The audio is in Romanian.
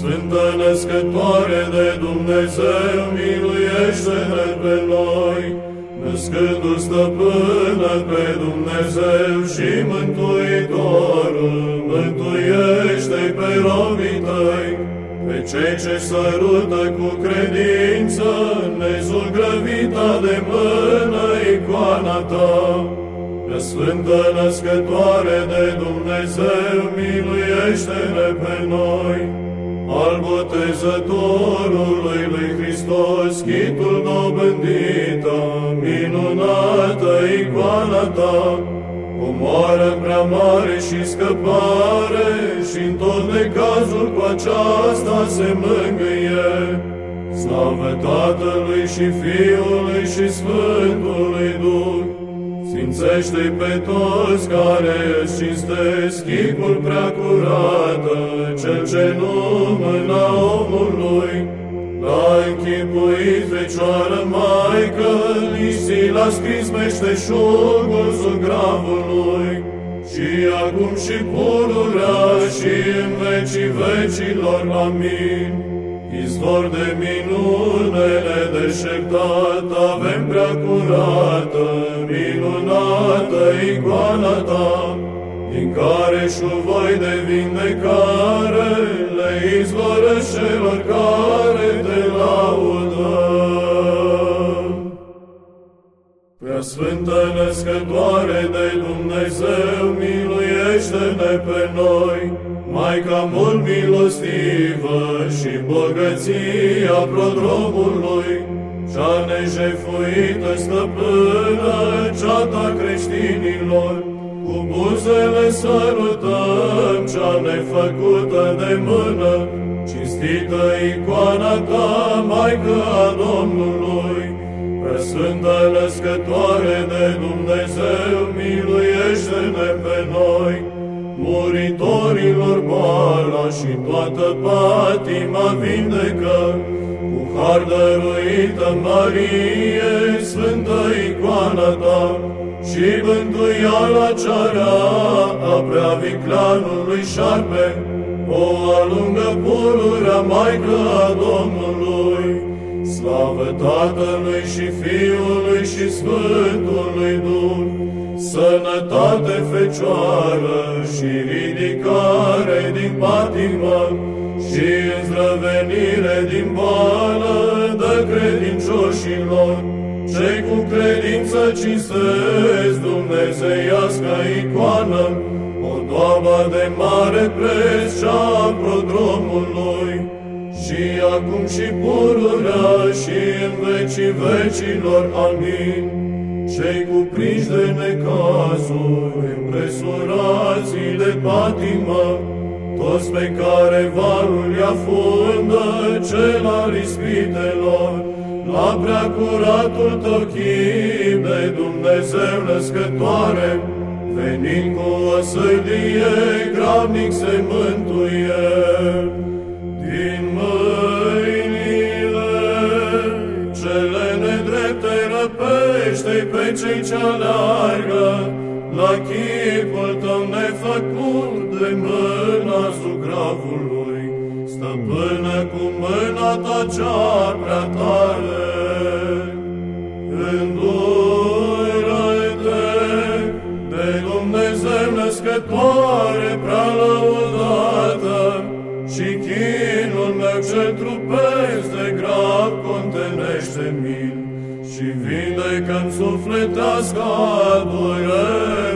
Sfântă născătoare de Dumnezeu, miluiește-ne pe noi, născându stăpână pe Dumnezeu și Mântuitorul, mântuiește pe robii tăi, pe cei ce sărută cu credință, nezugrăvita de mână icoana ta. Sfântă născătoare de Dumnezeu, miluiește-ne pe noi! Al botezătorului lui Hristos, chitul dobândită, minunată icoana ta, cu moară prea mare și scăpare, și în tot necazul cu aceasta se mângâie. Slavă Tatălui și Fiului și Sfântului Duh, Sfințește pe toți care îți cinstesc chipul prea curată, cel ce nu mâna omului. L-a închipuit Fecioară Maică, nici l-a scris meșteșugul zugravului. Și acum și pururea și în vecii vecilor. Amin. Izvor de minunele deșertat, avem prea curată, minunată icoana ta, din care șuvoi de vindecare le izvoră celor care te laudă. Prea Sfântă Născătoare de Dumnezeu, miluiește-ne pe noi, Maica mult milostivă și bogăția prodromului, cea nejefuită stăpână, ceata creștinilor, cu buzele sărutăm cea nefăcută de mână, cinstită icoana ta, Maică a Domnului, Sfântă Născătoare de Dumnezeu, miluiește-ne pe noi, muritorilor boala și toată patima vindecă, cu har dăruită Marie, Sfântă icoana ta, și mântuiala cearea a prea viclanului șarpe, o alungă pururea Maică a Domnului, slavă Tatălui și Fiului și Sfântului Duh, sănătate Fecioară și ridicare din patimă și îndrăvenire din boală de credincioșilor, cei cu credință cinstesc Dumnezeiască icoană, o doamă de mare preț cea prodromului, și acum și pururea și în vecii vecilor. Amin cei cuprinși de necazuri, împresurații de patimă, toți pe care valul i fundă cel al ispitelor, la prea curatul tău chip de Dumnezeu născătoare, venind cu o sădie, gravnic se mântuie. Pe cei ce alargă, la chipul tău nefăcut de mâna zugravului, stăpână cu mâna ta cea prea tare. Îndură-te de Dumnezeu născătoare prea lăudată, și chinul meu cel trupesc de grav contenește mil și vindecă-mi sufletească durere.